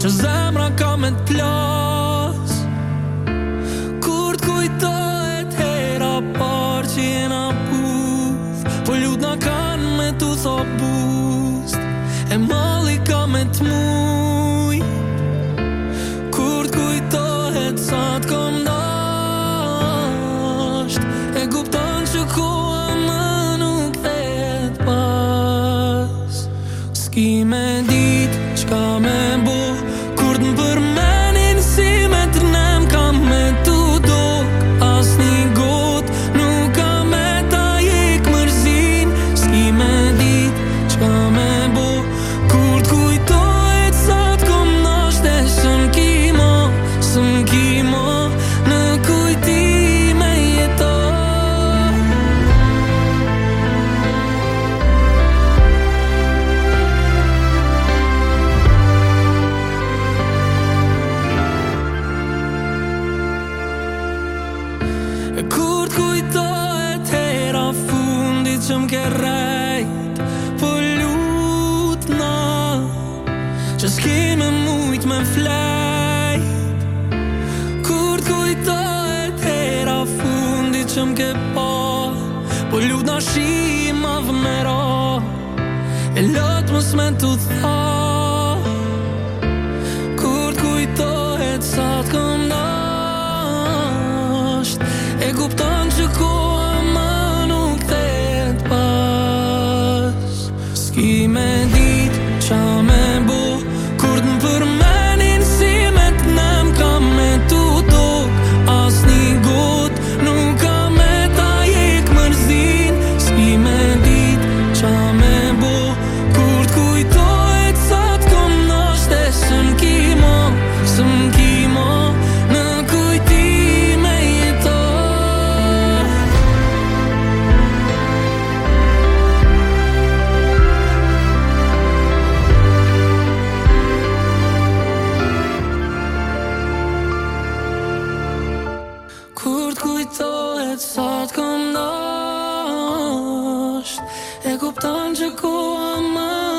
Që zemra ka me t'plas Kur t'kujtojt hera par që jena puth Po ljud në kanë me t'u thot E mali ka me t'mut që më kërrejt Po lutë na Që s'ke me mujt me flejt Kur t'kujtojt Hera fundi që më kërpa Po lutë na shima vëmera E lotë më s'me t'u thar kohet sot këm nësht E kuptan që ku amë